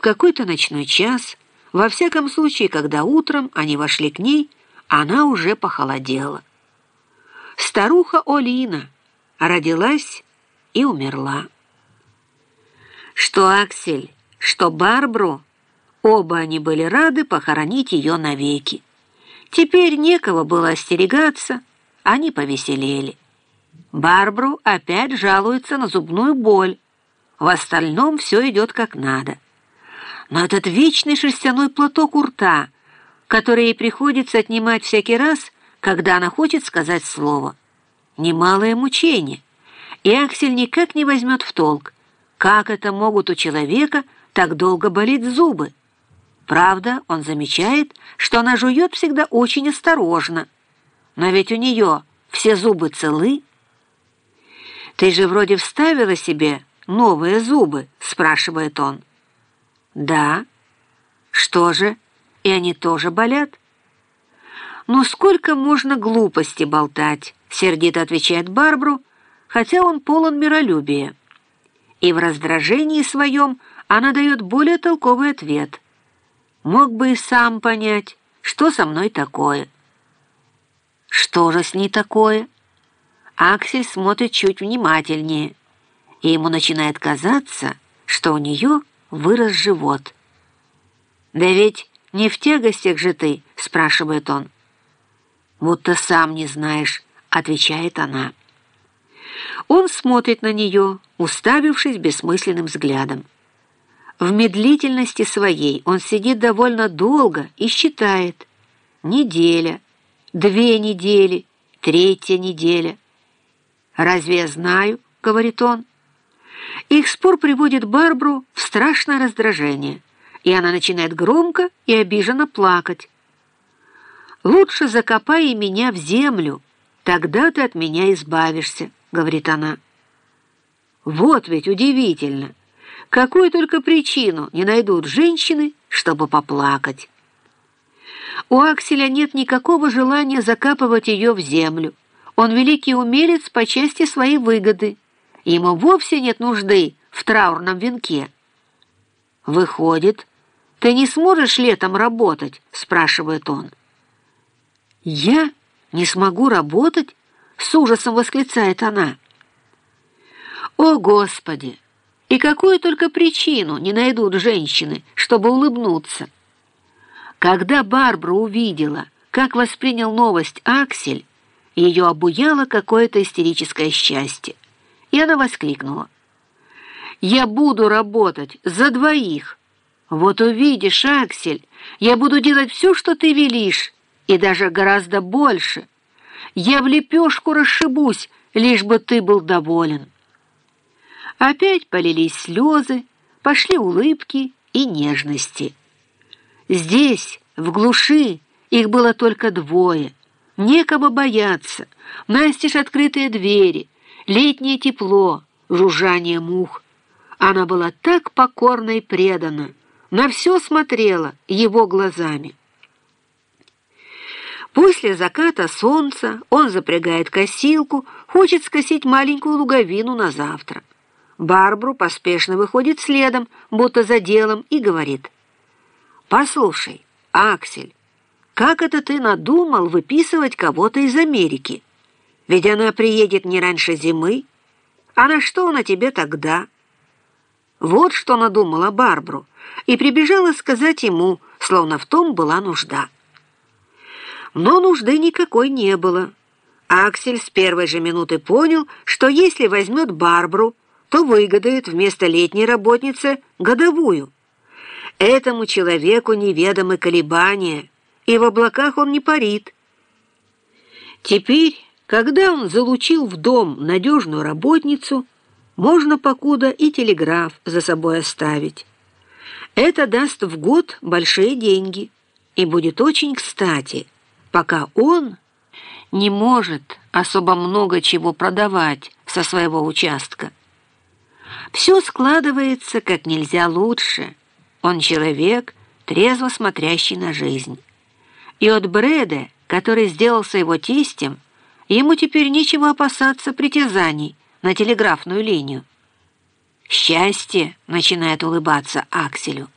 в какой-то ночной час, во всяком случае, когда утром они вошли к ней, она уже похолодела. Старуха Олина родилась и умерла. Что Аксель, что Барбру, оба они были рады похоронить ее навеки. Теперь некого было остерегаться, они повеселели. Барбру опять жалуется на зубную боль. В остальном все идет как надо. Но этот вечный шерстяной платок у рта, который ей приходится отнимать всякий раз, когда она хочет сказать слово. Немалое мучение. И Аксель никак не возьмет в толк, как это могут у человека так долго болеть зубы. Правда, он замечает, что она жует всегда очень осторожно. Но ведь у нее все зубы целы. «Ты же вроде вставила себе новые зубы?» — спрашивает он. «Да». «Что же, и они тоже болят?» «Ну сколько можно глупости болтать?» — сердито отвечает Барбру, хотя он полон миролюбия. И в раздражении своем она дает более толковый ответ. «Мог бы и сам понять, что со мной такое». «Что же с ней такое?» Аксель смотрит чуть внимательнее, и ему начинает казаться, что у нее вырос живот. «Да ведь не в тягостях же ты?» — спрашивает он. «Будто сам не знаешь», — отвечает она. Он смотрит на нее, уставившись бессмысленным взглядом. В медлительности своей он сидит довольно долго и считает. Неделя, две недели, третья неделя. «Разве я знаю?» — говорит он. Их спор приводит Барбру в страшное раздражение, и она начинает громко и обиженно плакать. «Лучше закопай меня в землю, тогда ты от меня избавишься», — говорит она. Вот ведь удивительно, какую только причину не найдут женщины, чтобы поплакать. У Акселя нет никакого желания закапывать ее в землю. Он великий умелец по части своей выгоды. Ему вовсе нет нужды в траурном венке. «Выходит, ты не сможешь летом работать?» — спрашивает он. «Я не смогу работать?» — с ужасом восклицает она. «О, Господи! И какую только причину не найдут женщины, чтобы улыбнуться!» Когда Барбара увидела, как воспринял новость Аксель, ее обуяло какое-то истерическое счастье, и она воскликнула. «Я буду работать за двоих. Вот увидишь, Аксель, я буду делать все, что ты велишь, и даже гораздо больше. Я в лепешку расшибусь, лишь бы ты был доволен». Опять полились слезы, пошли улыбки и нежности. Здесь, в глуши, их было только двое. Некого бояться, настежь открытые двери, летнее тепло, жужжание мух. Она была так покорна и предана, на все смотрела его глазами. После заката солнца он запрягает косилку, хочет скосить маленькую луговину на завтра. Барбру поспешно выходит следом, будто за делом, и говорит. «Послушай, Аксель, как это ты надумал выписывать кого-то из Америки? Ведь она приедет не раньше зимы. А на что она тебе тогда?» Вот что надумала Барбру, и прибежала сказать ему, словно в том была нужда. Но нужды никакой не было. Аксель с первой же минуты понял, что если возьмет Барбру, то выгодает вместо летней работницы годовую. Этому человеку неведомы колебания, и в облаках он не парит. Теперь, когда он залучил в дом надежную работницу, можно покуда и телеграф за собой оставить. Это даст в год большие деньги и будет очень кстати, пока он не может особо много чего продавать со своего участка. Все складывается как нельзя лучше. Он человек, трезво смотрящий на жизнь. И от Брэда, который сделался его тестем, ему теперь нечего опасаться притязаний на телеграфную линию. «Счастье!» — начинает улыбаться Акселю.